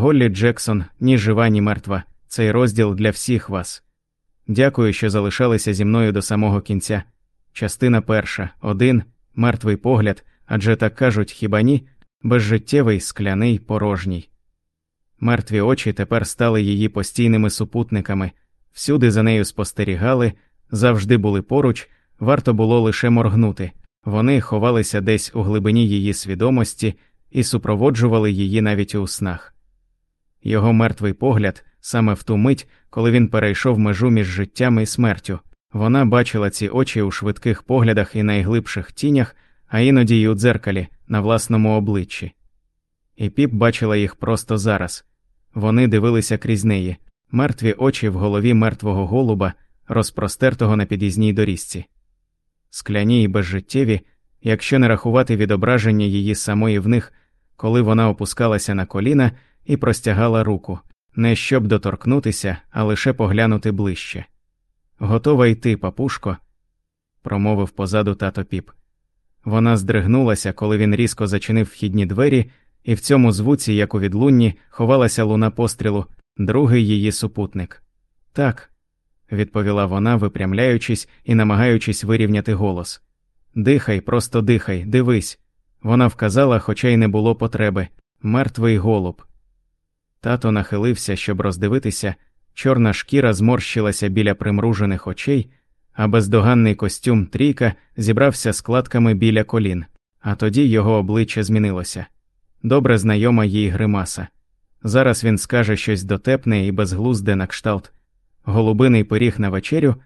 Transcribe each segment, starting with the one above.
Голлі Джексон, ні жива, ні мертва. Цей розділ для всіх вас. Дякую, що залишалися зі мною до самого кінця. Частина перша, один, мертвий погляд, адже так кажуть хіба ні, безжиттєвий, скляний, порожній. Мертві очі тепер стали її постійними супутниками, всюди за нею спостерігали, завжди були поруч, варто було лише моргнути. Вони ховалися десь у глибині її свідомості і супроводжували її навіть у снах. Його мертвий погляд, саме в ту мить, коли він перейшов межу між життям і смертю, вона бачила ці очі у швидких поглядах і найглибших тінях, а іноді й у дзеркалі на власному обличчі. І піп бачила їх просто зараз вони дивилися крізь неї, мертві очі в голові мертвого голуба, розпростертого на під'їзній доріжці. Скляні й безжиттєві, якщо не рахувати відображення її самої в них, коли вона опускалася на коліна і простягала руку, не щоб доторкнутися, а лише поглянути ближче. Готова йти, папушко, промовив позаду тато піп. Вона здригнулася, коли він різко зачинив вхідні двері, і в цьому звуці, як у відлунні, ховалася луна пострілу, другий її супутник. Так, відповіла вона, випрямляючись і намагаючись вирівняти голос. Дихай, просто дихай, дивись. Вона вказала, хоча й не було потреби мертвий голуб. Тато нахилився, щоб роздивитися, чорна шкіра зморщилася біля примружених очей, а бездоганний костюм трійка зібрався складками біля колін, а тоді його обличчя змінилося. Добре знайома їй гримаса. Зараз він скаже щось дотепне і безглузде на кшталт. Голубиний пиріг на вечерю,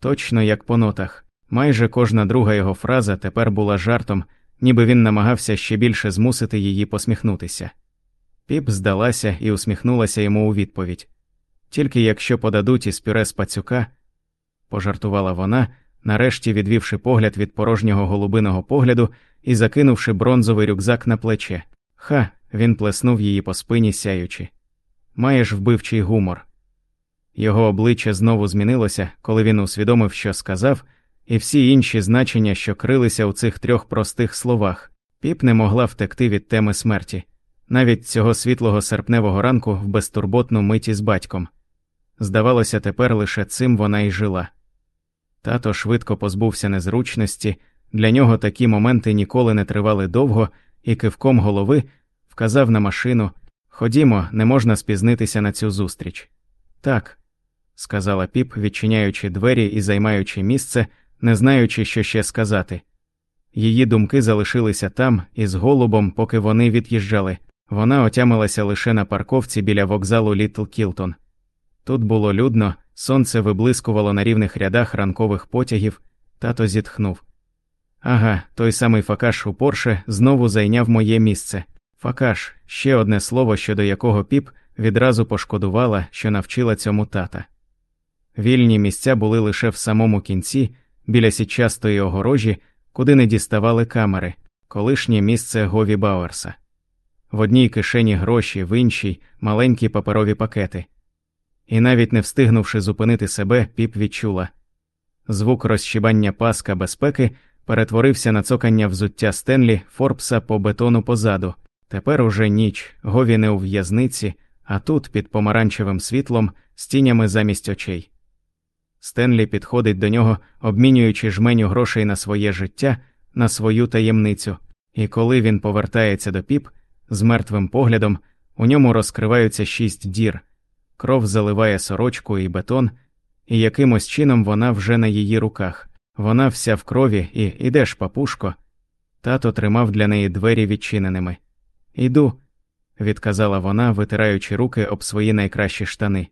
точно як по нотах. Майже кожна друга його фраза тепер була жартом, ніби він намагався ще більше змусити її посміхнутися. Піп здалася і усміхнулася йому у відповідь. Тільки якщо подадуть із пюре з пацюка, пожартувала вона, нарешті відвівши погляд від порожнього голубиного погляду і закинувши бронзовий рюкзак на плече. Ха, він плеснув її по спині, сяючи. Маєш вбивчий гумор. Його обличчя знову змінилося, коли він усвідомив, що сказав, і всі інші значення, що крилися у цих трьох простих словах, піп не могла втекти від теми смерті, навіть цього світлого серпневого ранку в безтурботну миті з батьком. Здавалося, тепер лише цим вона й жила. Тато швидко позбувся незручності, для нього такі моменти ніколи не тривали довго, і кивком голови вказав на машину Ходімо, не можна спізнитися на цю зустріч. Так, сказала піп, відчиняючи двері і займаючи місце, не знаючи, що ще сказати. Її думки залишилися там, із голубом, поки вони від'їжджали. Вона отямилася лише на парковці біля вокзалу Літл Кілтон. Тут було людно, сонце виблискувало на рівних рядах ранкових потягів, тато зітхнув. Ага, той самий Факаш у Порше знову зайняв моє місце. Факаш ще одне слово, щодо якого піп відразу пошкодувала, що навчила цьому тата. Вільні місця були лише в самому кінці, біля січастої огорожі, куди не діставали камери, колишнє місце Гові Бауерса. В одній кишені гроші, в іншій маленькі паперові пакети. І навіть не встигнувши зупинити себе, піп відчула. Звук розщібання паска безпеки перетворився на цокання взуття Стенлі Форбса по бетону позаду. Тепер уже ніч, гові не у в'язниці, а тут, під помаранчевим світлом, з тінями замість очей. Стенлі підходить до нього, обмінюючи жменю грошей на своє життя, на свою таємницю, і коли він повертається до піп з мертвим поглядом, у ньому розкриваються шість дір, кров заливає сорочку і бетон, і якимось чином вона вже на її руках. Вона вся в крові і ідеш, папушко. Тато тримав для неї двері відчиненими. Іду, відказала вона, витираючи руки об свої найкращі штани.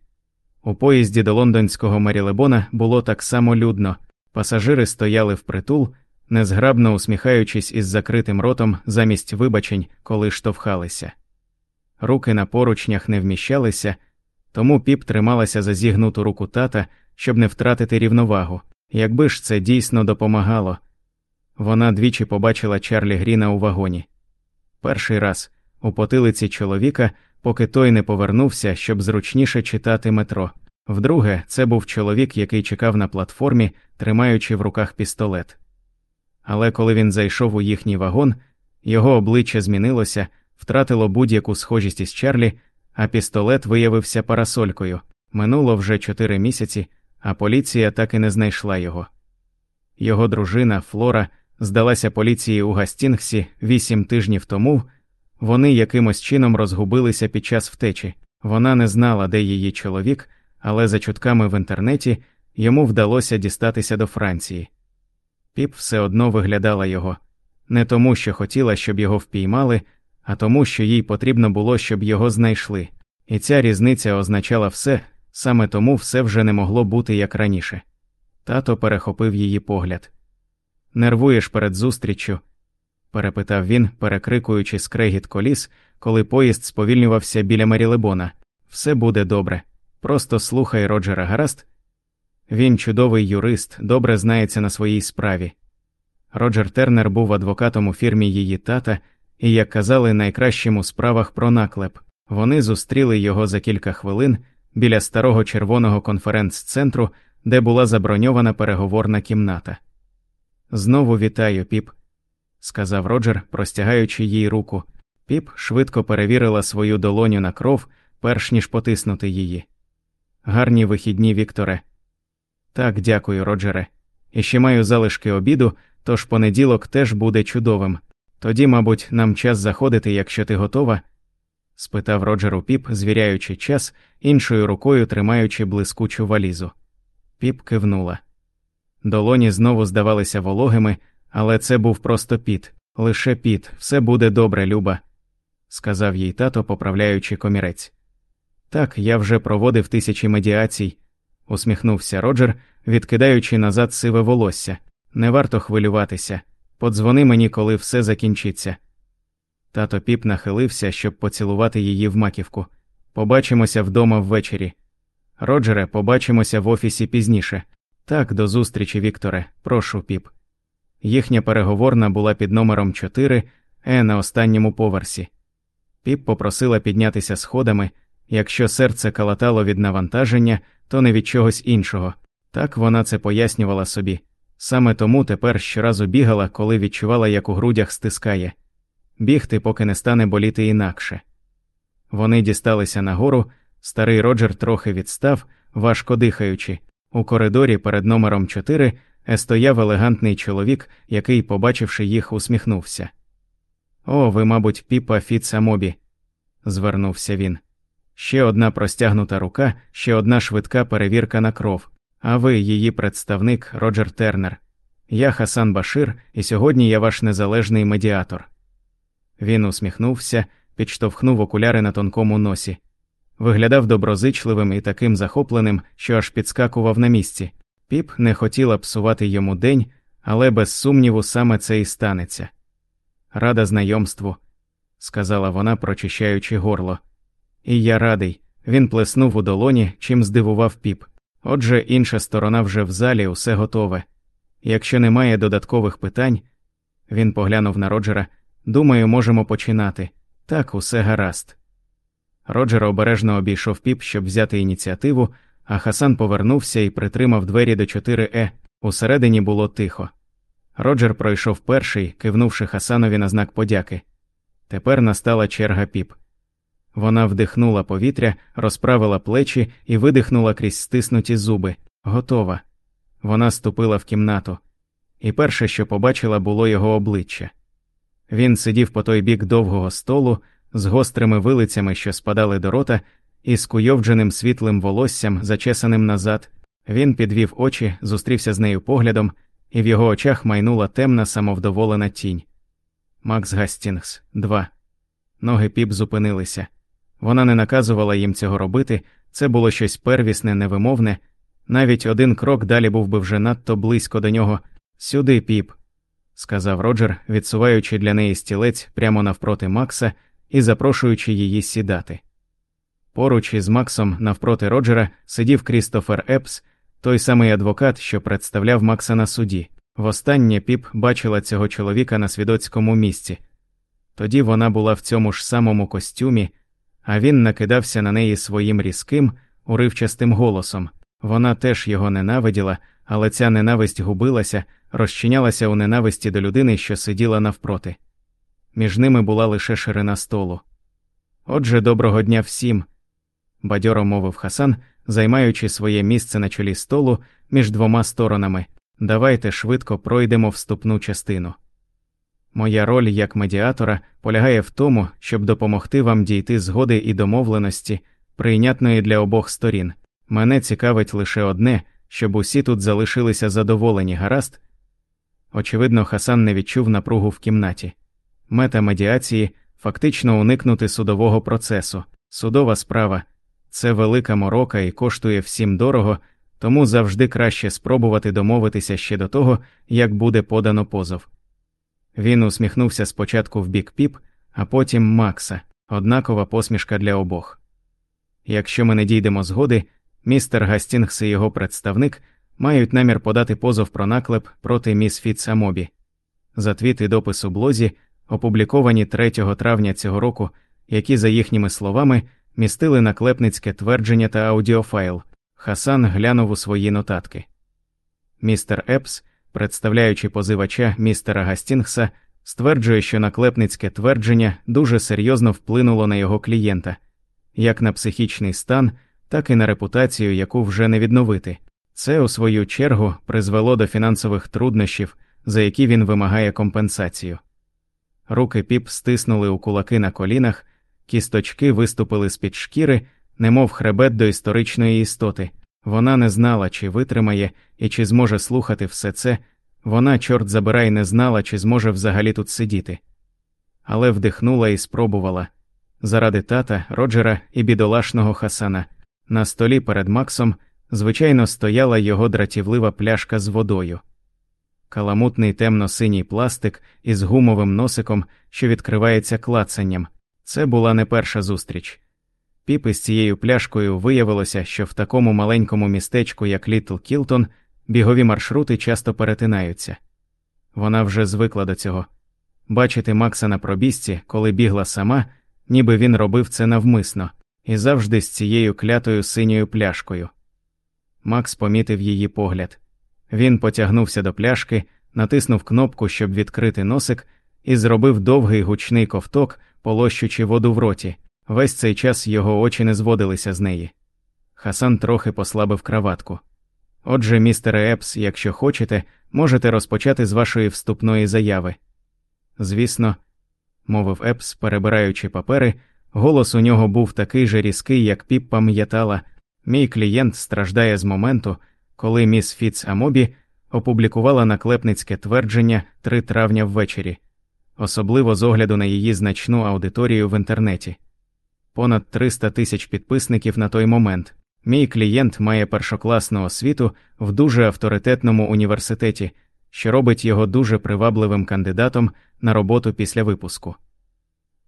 У поїзді до лондонського Марілебона було так само людно, пасажири стояли впритул, незграбно усміхаючись із закритим ротом замість вибачень, коли штовхалися. Руки на поручнях не вміщалися, тому піп трималася за зігнуту руку тата, щоб не втратити рівновагу. Якби ж це дійсно допомагало. Вона двічі побачила Чарлі Гріна у вагоні. Перший раз у потилиці чоловіка, поки той не повернувся, щоб зручніше читати метро. Вдруге, це був чоловік, який чекав на платформі, тримаючи в руках пістолет. Але коли він зайшов у їхній вагон, його обличчя змінилося, втратило будь-яку схожість із Чарлі, а пістолет виявився парасолькою. Минуло вже чотири місяці, а поліція так і не знайшла його. Його дружина Флора здалася поліції у Гастінгсі вісім тижнів тому. Вони якимось чином розгубилися під час втечі. Вона не знала, де її чоловік, але за чутками в інтернеті йому вдалося дістатися до Франції. Піп все одно виглядала його не тому, що хотіла, щоб його впіймали, а тому, що їй потрібно було, щоб його знайшли. І ця різниця означала все, саме тому все вже не могло бути як раніше. Тато перехопив її погляд. Нервуєш перед зустріччю? перепитав він, перекрикуючи скрегіт коліс, коли поїзд сповільнювався біля Марілебона. Все буде добре. Просто слухай Роджера гаразд. Він чудовий юрист, добре знається на своїй справі. Роджер Тернер був адвокатом у фірмі її тата і, як казали, найкращим у справах про наклеп. Вони зустріли його за кілька хвилин біля старого червоного конференц-центру, де була заброньована переговорна кімната. Знову вітаю, піп, сказав Роджер, простягаючи їй руку. Піп швидко перевірила свою долоню на кров, перш ніж потиснути її. Гарні вихідні, Вікторе. Так, дякую, Роджере. І ще маю залишки обіду, тож понеділок теж буде чудовим. Тоді, мабуть, нам час заходити, якщо ти готова? спитав Роджер у піп, звіряючи час, іншою рукою тримаючи блискучу валізу. Піп кивнула. Долоні знову здавалися вологими, але це був просто піт, лише піт, все буде добре, Люба, сказав їй тато, поправляючи комірець. Так, я вже проводив тисячі медіацій, усміхнувся Роджер, відкидаючи назад сиве волосся. Не варто хвилюватися. Подзвони мені, коли все закінчиться. Тато піп нахилився, щоб поцілувати її в маківку. Побачимося вдома ввечері. Роджере, побачимося в офісі пізніше. Так, до зустрічі, Вікторе, прошу піп. Їхня переговорна була під номером 4 Е на останньому поверсі. Піп попросила піднятися сходами. Якщо серце калатало від навантаження, то не від чогось іншого. Так вона це пояснювала собі. Саме тому тепер щоразу бігала, коли відчувала, як у грудях стискає бігти, поки не стане боліти інакше. Вони дісталися нагору, старий Роджер трохи відстав, важко дихаючи. У коридорі перед номером 4 стояв елегантний чоловік, який, побачивши їх, усміхнувся. О, ви, мабуть, піпа Фіца Мобі, звернувся він. Ще одна простягнута рука, ще одна швидка перевірка на кров. А ви, її представник Роджер Тернер. Я Хасан Башир, і сьогодні я ваш незалежний медіатор. Він усміхнувся, підштовхнув окуляри на тонкому носі. Виглядав доброзичливим і таким захопленим, що аж підскакував на місці. Піп не хотіла псувати йому день, але без сумніву саме це і станеться. Рада знайомству, сказала вона, прочищаючи горло. І я радий. Він плеснув у долоні, чим здивував піп. Отже, інша сторона вже в залі, усе готове. Якщо немає додаткових питань, він поглянув на Роджера. Думаю, можемо починати. Так, усе гаразд. Роджер обережно обійшов піп, щоб взяти ініціативу, а Хасан повернувся і притримав двері до 4 е. Усередині було тихо. Роджер пройшов перший, кивнувши Хасанові на знак подяки. Тепер настала черга піп. Вона вдихнула повітря, розправила плечі і видихнула крізь стиснуті зуби. Готова. Вона ступила в кімнату, і перше, що побачила, було його обличчя. Він сидів по той бік довгого столу з гострими вилицями, що спадали до рота, і з куйовдженим світлим волоссям, зачесаним назад. Він підвів очі, зустрівся з нею поглядом, і в його очах майнула темна самовдоволена тінь. Макс Гастінгс, 2. Ноги піп зупинилися. Вона не наказувала їм цього робити, це було щось первісне, невимовне, навіть один крок далі був би вже надто близько до нього. Сюди, піп, сказав Роджер, відсуваючи для неї стілець прямо навпроти Макса і запрошуючи її сідати. Поруч із Максом навпроти Роджера сидів Крістофер Епс, той самий адвокат, що представляв Макса на суді. Востаннє піп бачила цього чоловіка на свідоцькому місці. Тоді вона була в цьому ж самому костюмі, а він накидався на неї своїм різким, уривчастим голосом. Вона теж його ненавиділа, але ця ненависть губилася, розчинялася у ненависті до людини, що сиділа навпроти. Між ними була лише ширина столу. Отже, доброго дня всім, бадьоро мовив Хасан, займаючи своє місце на чолі столу між двома сторонами. Давайте швидко пройдемо вступну частину. Моя роль як медіатора полягає в тому, щоб допомогти вам дійти згоди і домовленості, прийнятної для обох сторін. Мене цікавить лише одне, щоб усі тут залишилися задоволені, гаразд. Очевидно, Хасан не відчув напругу в кімнаті. Мета медіації фактично уникнути судового процесу. Судова справа це велика морока і коштує всім дорого, тому завжди краще спробувати домовитися ще до того, як буде подано позов. Він усміхнувся спочатку в бік Піп, а потім Макса, однакова посмішка для обох. Якщо ми не дійдемо згоди, містер Гастінгс і його представник мають намір подати позов про наклеп проти міс Фітц Амобі. За твіт і допис у блозі, опубліковані 3 травня цього року, які, за їхніми словами, містили наклепницьке твердження та аудіофайл. Хасан глянув у свої нотатки. Містер Епс, представляючи позивача містера Гастінгса, стверджує, що наклепницьке твердження дуже серйозно вплинуло на його клієнта, як на психічний стан, так і на репутацію, яку вже не відновити. Це, у свою чергу, призвело до фінансових труднощів, за які він вимагає компенсацію. Руки Піп стиснули у кулаки на колінах, кісточки виступили з під шкіри, немов хребет до історичної істоти. Вона не знала, чи витримає і чи зможе слухати все це. Вона, чорт забирай, не знала, чи зможе взагалі тут сидіти. Але вдихнула і спробувала заради тата, Роджера і бідолашного Хасана. На столі перед Максом, звичайно, стояла його дратівлива пляшка з водою. Каламутний темно-синій пластик із гумовим носиком, що відкривається клацанням. Це була не перша зустріч. Піп із цією пляшкою виявилося, що в такому маленькому містечку, як Літл Кілтон, бігові маршрути часто перетинаються. Вона вже звикла до цього. Бачити Макса на пробіжці, коли бігла сама, ніби він робив це навмисно, і завжди з цією клятою синьою пляшкою. Макс помітив її погляд. Він потягнувся до пляшки, натиснув кнопку, щоб відкрити носик, і зробив довгий гучний ковток, полощучи воду в роті. Весь цей час його очі не зводилися з неї. Хасан трохи послабив краватку. Отже, містере Епс, якщо хочете, можете розпочати з вашої вступної заяви. Звісно, мовив Епс, перебираючи папери, голос у нього був такий же різкий, як Піп пам'ятала. Мій клієнт страждає з моменту, коли міс Фіц Амобі опублікувала наклепницьке твердження 3 травня ввечері, особливо з огляду на її значну аудиторію в інтернеті. Понад 300 тисяч підписників на той момент. Мій клієнт має першокласну освіту в дуже авторитетному університеті, що робить його дуже привабливим кандидатом на роботу після випуску.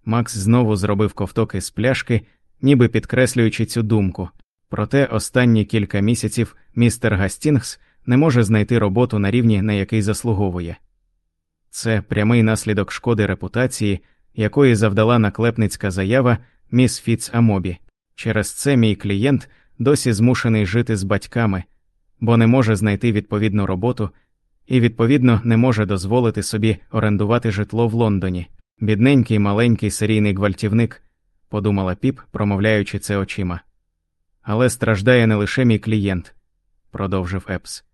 Макс знову зробив ковтоки з пляшки, ніби підкреслюючи цю думку. Проте останні кілька місяців містер Гастінгс не може знайти роботу на рівні, на який заслуговує. Це прямий наслідок шкоди репутації, якої завдала наклепницька заява міс Фіц Амобі. Через це мій клієнт досі змушений жити з батьками, бо не може знайти відповідну роботу і, відповідно, не може дозволити собі орендувати житло в Лондоні. Бідненький маленький серійний гвалтівник, подумала Піп, промовляючи це очима. Але страждає не лише мій клієнт, продовжив Епс.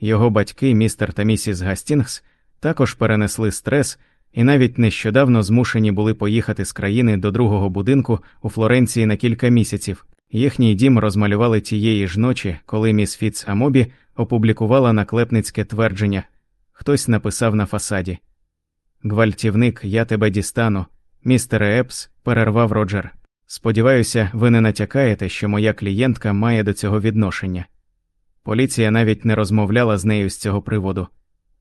Його батьки, містер та місіс Гастінгс, також перенесли стрес і навіть нещодавно змушені були поїхати з країни до другого будинку у Флоренції на кілька місяців. Їхній дім розмалювали тієї ж ночі, коли міс Фітц Амобі опублікувала наклепницьке твердження. Хтось написав на фасаді Гвалтівник, я тебе дістану. Містере Епс, перервав Роджер. Сподіваюся, ви не натякаєте, що моя клієнтка має до цього відношення. Поліція навіть не розмовляла з нею з цього приводу.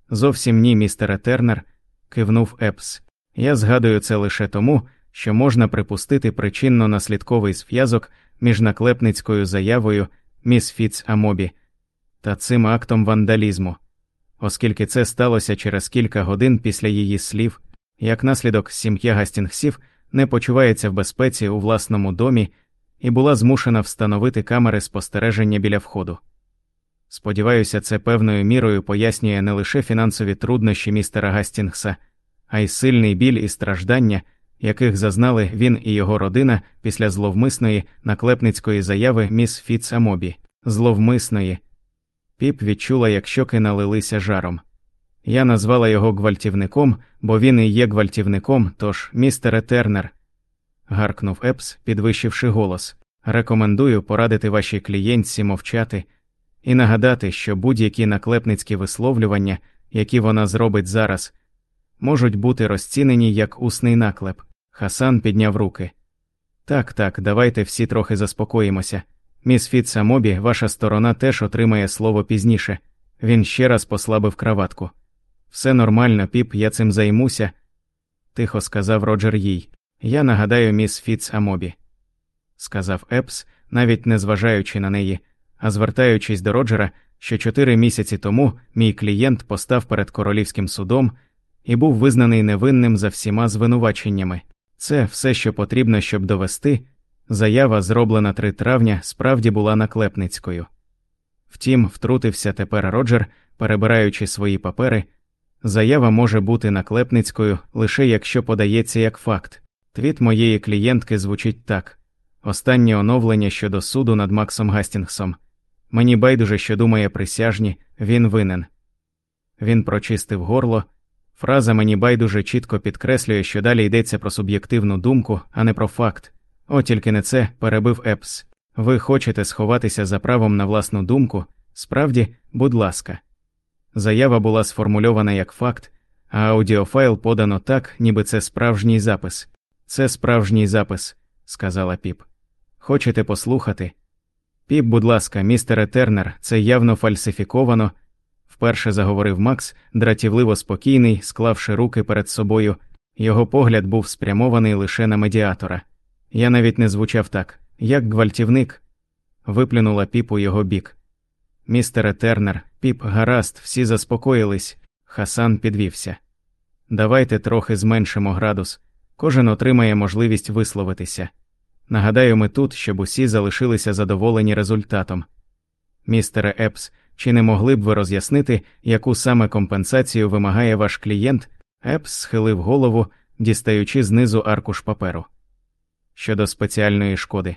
Зовсім ні, містере Тернер, кивнув Епс. Я згадую це лише тому, що можна припустити причинно наслідковий зв'язок між наклепницькою заявою міс Фіц Амобі та цим актом вандалізму, оскільки це сталося через кілька годин після її слів, як наслідок сім'я Гастінгсів не почувається в безпеці у власному домі і була змушена встановити камери спостереження біля входу. Сподіваюся, це певною мірою пояснює не лише фінансові труднощі містера Гастінгса, а й сильний біль і страждання, яких зазнали він і його родина після зловмисної наклепницької заяви міс Фіц Амобі. Зловмисної. Піп відчула, як щоки налилися жаром. Я назвала його гвалтівником, бо він і є гвалтівником, тож, містере Тернер, гаркнув Епс, підвищивши голос. Рекомендую порадити вашій клієнтці мовчати і нагадати, що будь-які наклепницькі висловлювання, які вона зробить зараз, можуть бути розцінені як усний наклеп. Хасан підняв руки. Так, так, давайте всі трохи заспокоїмося. Міс Фітса Мобі, ваша сторона теж отримає слово пізніше. Він ще раз послабив краватку. Все нормально, піп, я цим займуся, тихо сказав Роджер їй. Я нагадаю міс Фіц Амобі, сказав Епс, навіть не зважаючи на неї, а звертаючись до Роджера, що чотири місяці тому мій клієнт постав перед королівським судом і був визнаний невинним за всіма звинуваченнями. Це все, що потрібно, щоб довести. Заява, зроблена 3 травня, справді була наклепницькою. Втім, втрутився тепер Роджер, перебираючи свої папери. Заява може бути наклепницькою лише якщо подається як факт. Твіт моєї клієнтки звучить так: останнє оновлення щодо суду над Максом Гастінгсом. Мені байдуже, що думає присяжні, він винен. Він прочистив горло. Фраза мені байдуже чітко підкреслює, що далі йдеться про суб'єктивну думку, а не про факт. О, тільки не це перебив Епс. Ви хочете сховатися за правом на власну думку? Справді, будь ласка. Заява була сформульована як факт, а аудіофайл подано так, ніби це справжній запис. Це справжній запис, сказала піп. Хочете послухати? Піп, будь ласка, містере Тернер, це явно фальсифіковано, вперше заговорив Макс, дратівливо спокійний, склавши руки перед собою. Його погляд був спрямований лише на медіатора. Я навіть не звучав так, як гвалтівник, виплюнула піп у його бік. Містере Тернер, піп, гаразд, всі заспокоїлись. Хасан підвівся. Давайте трохи зменшимо градус, кожен отримає можливість висловитися. Нагадаю, ми тут, щоб усі залишилися задоволені результатом. Містере Епс, чи не могли б ви роз'яснити, яку саме компенсацію вимагає ваш клієнт? Епс схилив голову, дістаючи знизу аркуш паперу. Щодо спеціальної шкоди.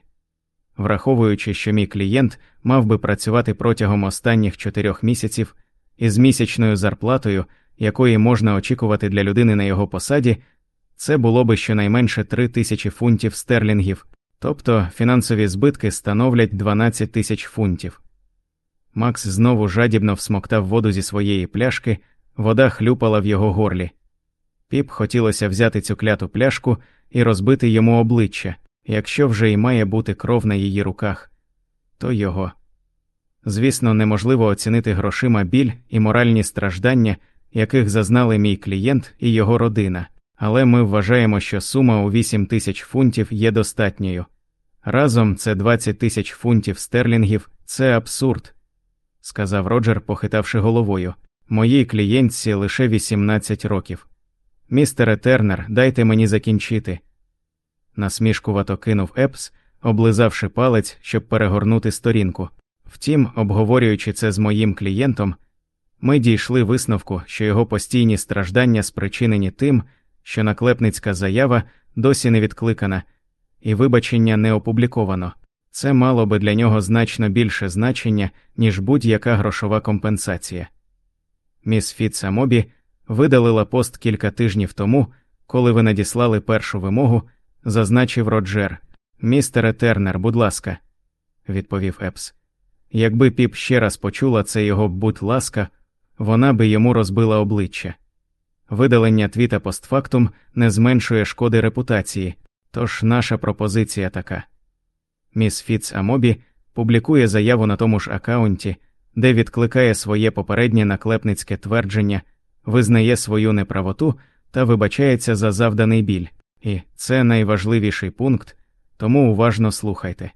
Враховуючи, що мій клієнт мав би працювати протягом останніх чотирьох місяців із місячною зарплатою, якої можна очікувати для людини на його посаді, це було би щонайменше три тисячі фунтів стерлінгів, тобто фінансові збитки становлять 12 тисяч фунтів. Макс знову жадібно всмоктав воду зі своєї пляшки, вода хлюпала в його горлі. Піп хотілося взяти цю кляту пляшку і розбити йому обличчя, якщо вже й має бути кров на її руках, то його. Звісно, неможливо оцінити грошима біль і моральні страждання, яких зазнали мій клієнт і його родина, але ми вважаємо, що сума у 8 тисяч фунтів є достатньою. Разом це 20 тисяч фунтів стерлінгів, це абсурд, сказав Роджер, похитавши головою. Моїй клієнтці лише 18 років. Містере Тернер, дайте мені закінчити. Насмішкувато кинув Епс, облизавши палець, щоб перегорнути сторінку. Втім, обговорюючи це з моїм клієнтом, ми дійшли висновку, що його постійні страждання спричинені тим, що наклепницька заява досі не відкликана, і вибачення не опубліковано. Це мало би для нього значно більше значення, ніж будь-яка грошова компенсація. Міс Фітса Мобі видалила пост кілька тижнів тому, коли ви надіслали першу вимогу, зазначив Роджер. Містере Тернер, будь ласка, відповів Епс. Якби піп ще раз почула це його будь ласка, вона би йому розбила обличчя. Видалення твіта постфактум не зменшує шкоди репутації, тож наша пропозиція така. Міс Фіц Амобі публікує заяву на тому ж акаунті, де відкликає своє попереднє наклепницьке твердження, визнає свою неправоту та вибачається за завданий біль, і це найважливіший пункт, тому уважно слухайте.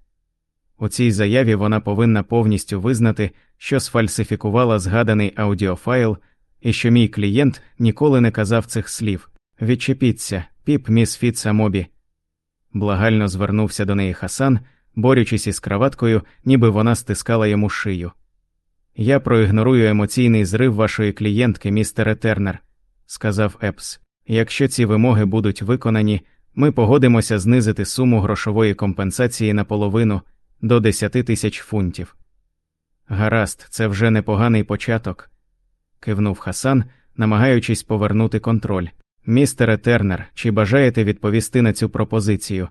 У цій заяві вона повинна повністю визнати, що сфальсифікувала згаданий аудіофайл і що мій клієнт ніколи не казав цих слів. Відчепіться, піп міс Фіца Мобі. Благально звернувся до неї Хасан, борючись із краваткою, ніби вона стискала йому шию. Я проігнорую емоційний зрив вашої клієнтки, містере Тернер, сказав Епс. Якщо ці вимоги будуть виконані, ми погодимося знизити суму грошової компенсації наполовину до 10 тисяч фунтів. Гаразд, це вже непоганий початок, кивнув Хасан, намагаючись повернути контроль. Містере Тернер, чи бажаєте відповісти на цю пропозицію?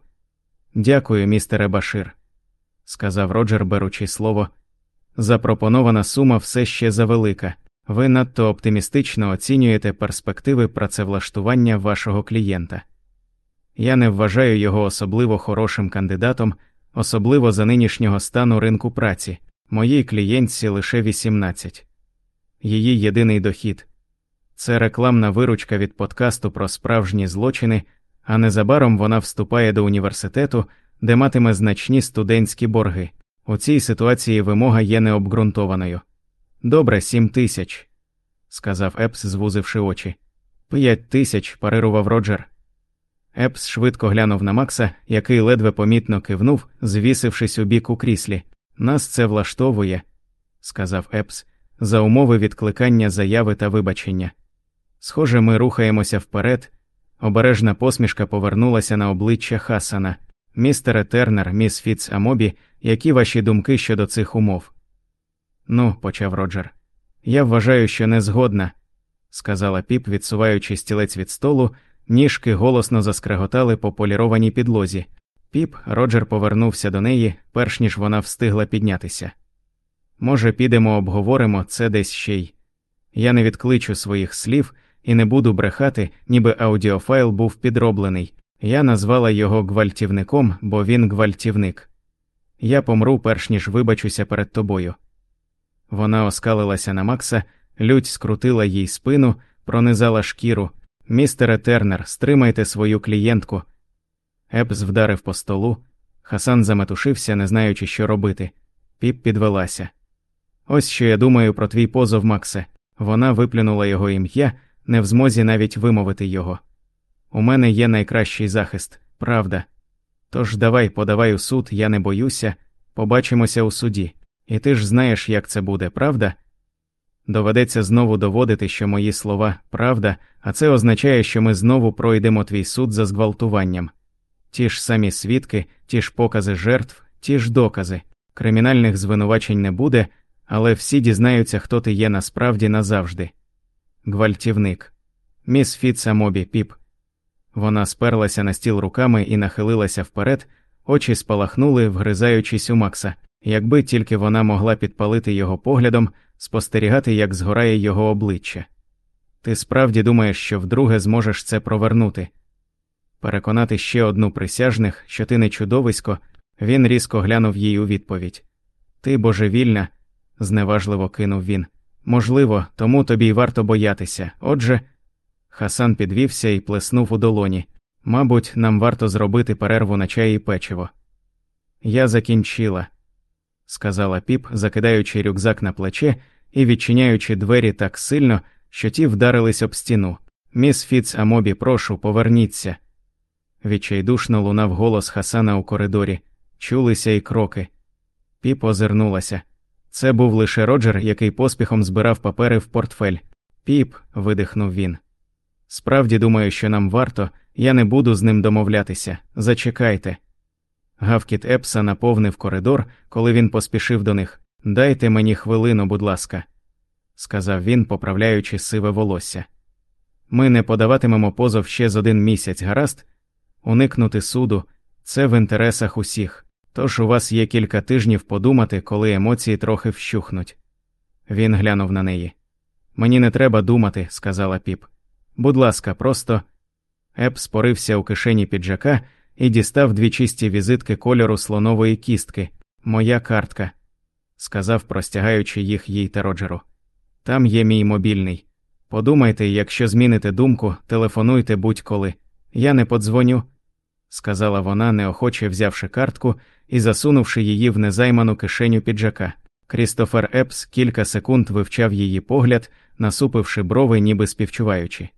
Дякую, містере Башир, сказав Роджер, беручи слово. Запропонована сума все ще завелика. Ви надто оптимістично оцінюєте перспективи працевлаштування вашого клієнта. Я не вважаю його особливо хорошим кандидатом, особливо за нинішнього стану ринку праці. Моїй клієнтці лише 18. Її єдиний дохід це рекламна виручка від подкасту про справжні злочини, а незабаром вона вступає до університету, де матиме значні студентські борги. У цій ситуації вимога є необґрунтованою. Добре, сім тисяч, сказав Епс, звузивши очі. П'ять тисяч, парирував Роджер. Епс швидко глянув на Макса, який ледве помітно кивнув, звісившись у бік у кріслі. Нас це влаштовує, сказав Епс, за умови відкликання заяви та вибачення. Схоже, ми рухаємося вперед. Обережна посмішка повернулася на обличчя Хасана. Містере Тернер, міс Фіц Амобі, які ваші думки щодо цих умов? Ну, почав Роджер. Я вважаю, що не згодна, сказала піп, відсуваючи стілець від столу, ніжки голосно заскреготали по полірованій підлозі. Піп, Роджер повернувся до неї, перш ніж вона встигла піднятися. Може, підемо обговоримо це десь ще й. Я не відкличу своїх слів і не буду брехати, ніби аудіофайл був підроблений. Я назвала його гвалтівником, бо він гвалтівник. Я помру, перш ніж вибачуся перед тобою. Вона оскалилася на Макса, лють скрутила їй спину, пронизала шкіру. Містере Тернер, стримайте свою клієнтку. Епс вдарив по столу. Хасан заметушився, не знаючи, що робити. Піп підвелася. Ось що я думаю про твій позов, Максе. Вона виплюнула його ім'я, не в змозі навіть вимовити його. У мене є найкращий захист, правда. Тож давай, подавай у суд, я не боюся, побачимося у суді. І ти ж знаєш, як це буде, правда? Доведеться знову доводити, що мої слова правда, а це означає, що ми знову пройдемо твій суд за зґвалтуванням. Ті ж самі свідки, ті ж покази жертв, ті ж докази. Кримінальних звинувачень не буде, але всі дізнаються, хто ти є насправді назавжди. Гвальтівник. Міс Фіца Мобі Піп. Вона сперлася на стіл руками і нахилилася вперед, очі спалахнули, вгризаючись у Макса, якби тільки вона могла підпалити його поглядом, спостерігати, як згорає його обличчя. Ти справді думаєш, що вдруге зможеш це провернути? Переконати ще одну присяжних, що ти не чудовисько, він різко глянув їй у відповідь. Ти божевільна, зневажливо кинув він. Можливо, тому тобі й варто боятися. Отже, Хасан підвівся і плеснув у долоні. Мабуть, нам варто зробити перерву на чай і печиво. Я закінчила, сказала піп, закидаючи рюкзак на плече і відчиняючи двері так сильно, що ті вдарились об стіну. Міс Фіц Амобі, прошу, поверніться. Відчайдушно лунав голос Хасана у коридорі, чулися й кроки. Піп озирнулася. Це був лише Роджер, який поспіхом збирав папери в портфель. Піп, видихнув він. Справді думаю, що нам варто, я не буду з ним домовлятися. Зачекайте. Гавкіт Епса наповнив коридор, коли він поспішив до них. Дайте мені хвилину, будь ласка, сказав він, поправляючи сиве волосся. Ми не подаватимемо позов ще з один місяць, гаразд, уникнути суду це в інтересах усіх. Тож у вас є кілька тижнів подумати, коли емоції трохи вщухнуть. Він глянув на неї. Мені не треба думати, сказала піп. Будь ласка, просто. Еп спорився у кишені піджака і дістав дві чисті візитки кольору слонової кістки. Моя картка, сказав, простягаючи їх їй та Роджеру. Там є мій мобільний. Подумайте, якщо зміните думку, телефонуйте будь-коли. Я не подзвоню, сказала вона, неохоче взявши картку і засунувши її в незайману кишеню піджака. Крістофер Епс кілька секунд вивчав її погляд, насупивши брови, ніби співчуваючи.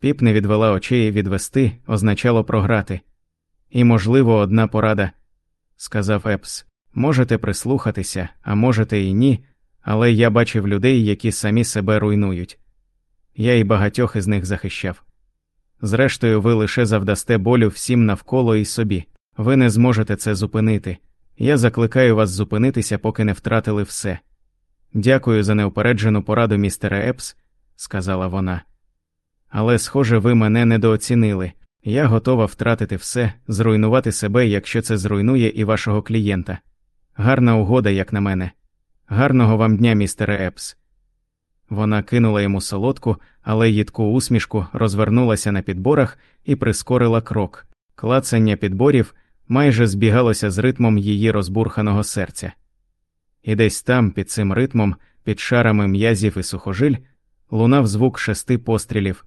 Піп не відвела очей відвести означало програти. І, можливо, одна порада, сказав Епс. Можете прислухатися, а можете і ні, але я бачив людей, які самі себе руйнують. Я і багатьох із них захищав. Зрештою, ви лише завдасте болю всім навколо і собі. Ви не зможете це зупинити. Я закликаю вас зупинитися, поки не втратили все. Дякую за неупереджену пораду, містере Епс, сказала вона. Але, схоже, ви мене недооцінили. Я готова втратити все, зруйнувати себе, якщо це зруйнує і вашого клієнта. Гарна угода, як на мене. Гарного вам дня, містере Епс. Вона кинула йому солодку, але їдку усмішку, розвернулася на підборах і прискорила крок. Клацання підборів майже збігалося з ритмом її розбурханого серця. І десь там, під цим ритмом, під шарами м'язів і сухожиль, лунав звук шести пострілів,